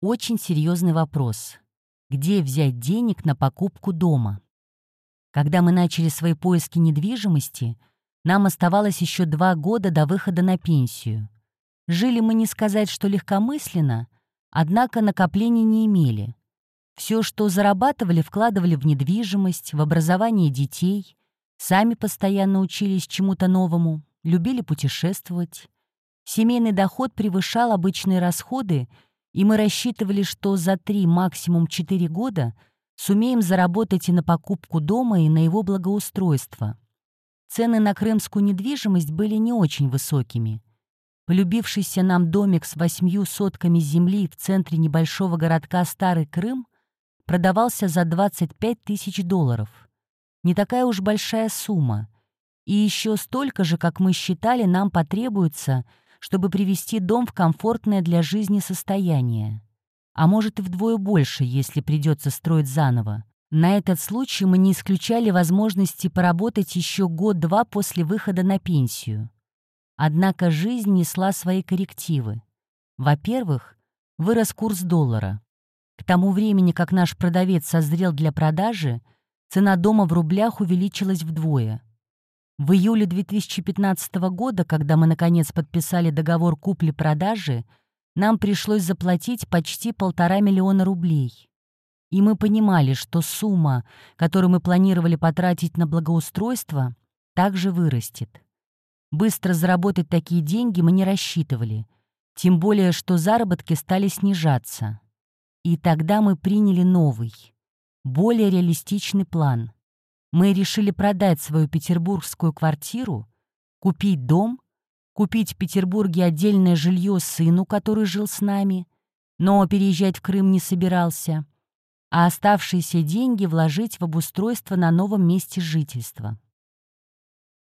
очень серьезный вопрос. Где взять денег на покупку дома? Когда мы начали свои поиски недвижимости, нам оставалось еще два года до выхода на пенсию. Жили мы не сказать, что легкомысленно, однако накоплений не имели. Все, что зарабатывали, вкладывали в недвижимость, в образование детей, сами постоянно учились чему-то новому, любили путешествовать. Семейный доход превышал обычные расходы — и мы рассчитывали, что за три, максимум четыре года сумеем заработать и на покупку дома, и на его благоустройство. Цены на крымскую недвижимость были не очень высокими. Полюбившийся нам домик с восьмью сотками земли в центре небольшого городка Старый Крым продавался за 25 тысяч долларов. Не такая уж большая сумма. И еще столько же, как мы считали, нам потребуется — чтобы привести дом в комфортное для жизни состояние. А может и вдвое больше, если придется строить заново. На этот случай мы не исключали возможности поработать еще год-два после выхода на пенсию. Однако жизнь несла свои коррективы. Во-первых, вырос курс доллара. К тому времени, как наш продавец созрел для продажи, цена дома в рублях увеличилась вдвое — в июле 2015 года, когда мы наконец подписали договор купли-продажи, нам пришлось заплатить почти полтора миллиона рублей. И мы понимали, что сумма, которую мы планировали потратить на благоустройство, также вырастет. Быстро заработать такие деньги мы не рассчитывали, тем более что заработки стали снижаться. И тогда мы приняли новый, более реалистичный план — мы решили продать свою петербургскую квартиру, купить дом, купить в Петербурге отдельное жилье сыну, который жил с нами, но переезжать в Крым не собирался, а оставшиеся деньги вложить в обустройство на новом месте жительства.